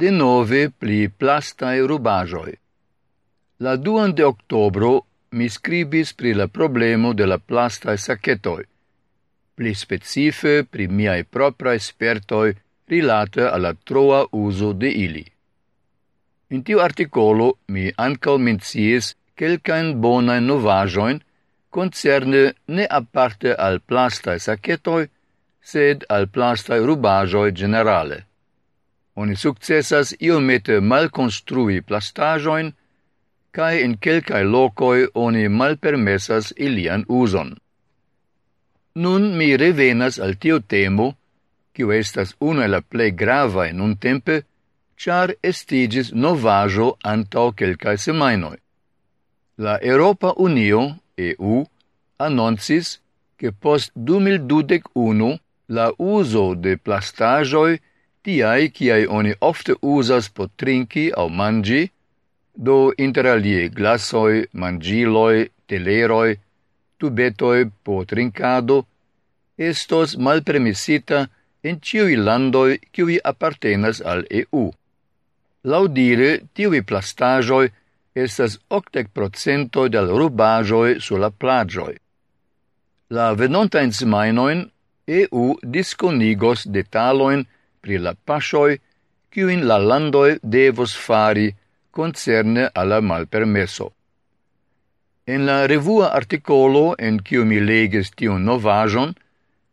denove pli plastae rubajoi. La 2 de octobro mi scribis pri la problemo de la plastae sacetoi, pli specife pri miai propra espertoi rilate alla troa uso de ili. In tiu articolo mi ancal mencies quelcaen bonae novajoin concerne ne aparte al plastae sacetoi, sed al plastae rubajoi generale oni successas iomete malconstrui plastajoin, cae in quelcae locoi oni malpermesas ilian uson. Nun mi revenas al tiu temo, quio estas una la plei grava in un tempe, char estigis novajo antau quelcae semainoi. La Europa Unio, EU, annoncis che post 2021 la uso de plastajoi tiai ciai oni ofte usas po trinki au mangi, do interalie glasoi, mangiloi, teleroi, tubetoi po trincado, estos malpermissita en ciui landoi ciui appartenas al EU. Laudire, tiui plastajoi estas 80% del rubajoi sulla plagioi. La venontain semainoin EU disconigos detaloin pri la pasoi kiuin la landoi devos fari concerne alla malpermesso. En la revua articolo en kiu mi leges tiu novajon,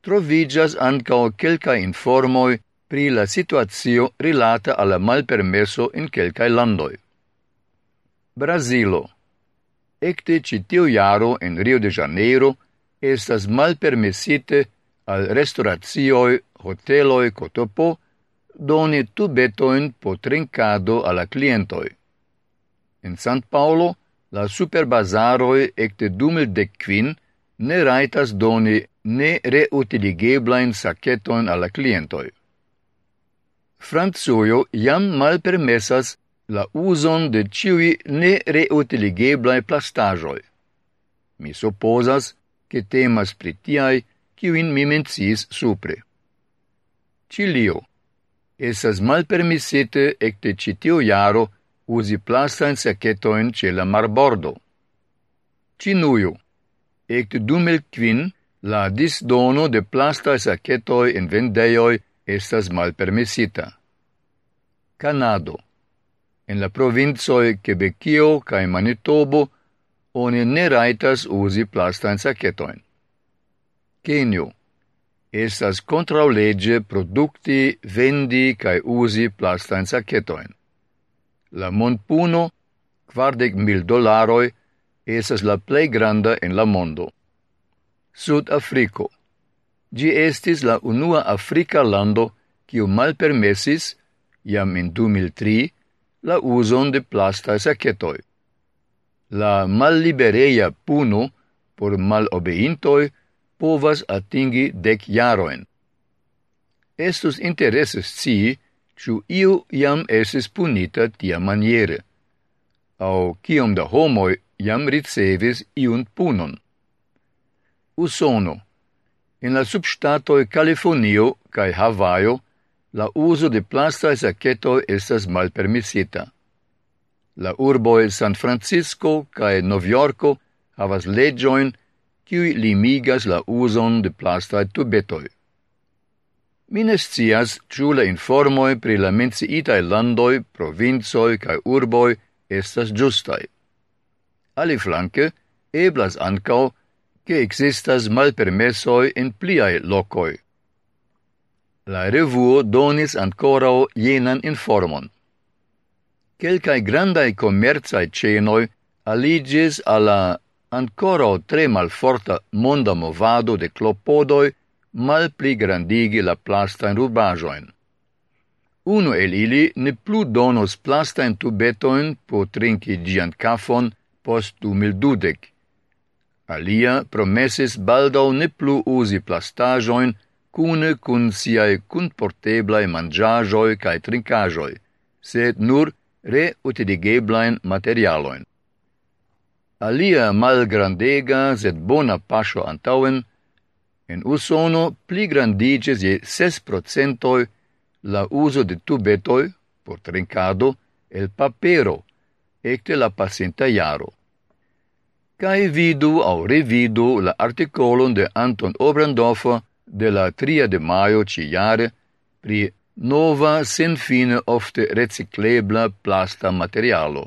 trovigas ancao quelca informoi pri la situatio rilata alla malpermesso in quelcae landoi. Brasilo Ecte citiu iaro en Rio de Janeiro estas malpermesite al restauracioi, hoteloi, cotopo, doni tubetoin po trincado alla clientoi. In San Paolo, la superbazaroi ecte dumil de quin ne raitas doni ne reutiligeblain saceton alla clientoi. Francujo jam malpermesas la uson de ciui ne reutiligeblai plastajoi. Mi supposas che temas pritiai kiuin mi mencis supre. Cilio. Esas malpermesite ecte citio iaro usi plastan sacetoin ce la marbordo. Cinuiu. Ecte dumel quin la disdono de plastai sacetoi en vendeioi estas malpermesita. Canado. En la provincoi Quebecio cae Manitobo oni ne raitas usi plastan sacetoin genio. Estas contraulege producti, vendi cae usi plastain sacetoin. La montpuno, quardec mil dolaroi, estas la plei granda en la mondo. Sud Africo. Gi estis la unua Africa lando kiu malpermesis, jam in 2003, la uson de plastai sacetoi. La mallibereia puno por malobeintoi povas atingi dec jaroen. Estus intereses cii, ciu iu jam esis punita tia maniere, au ciom da homoi jam ricevis iun punon. Usono. In la substatoi Californio cae Havaio, la uso de plastae sacetoi estas malpermissita. La urboe San Francisco cae Noviorco havas legioin qui limigas la uson de plastaj tubetoj. Mi ne ciu la informoi pri la menciitaj landoi, provincioi cae urboi estas giustai. Ali flanque, eblas ankaŭ ke existas malpermesoj in pliai locoi. La revuo donis ancorao jenan informon. Quelcae grandai komercaj cenoi aligis alla ancora tre malforta monda movado de clopodoi mal pli grandigi la plastain rubajoin. Uno el ili ne plu donos plasta in tubetoin po trinki gian cafon post du mil dudec. Alia promesis baldau ne plu usi plastajoin cune cun siae cunporteblae mangiajoi cae trincajoi, sed nur reutiligeblaen materialoin alia malgrandega, sed bona pasio antauen, en Usono pli grandiges je 6% la uso de tubetoi por trincado el papero, ecte la pacienta iaro. Cae vidu au revidu la articolon de Anton Obrandorf de la 3 de maio ciare pri nova senfine ofte reciclebla plasta materialo.